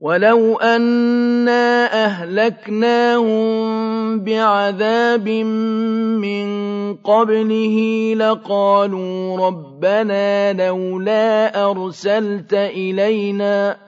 وَلَوْ أَنَّا أَهْلَكْنَاهُم بِعَذَابٍ مِّن قَبْلِهِ لَقَالُوا رَبَّنَا لَوْلَا أَرْسَلْتَ إِلَيْنَا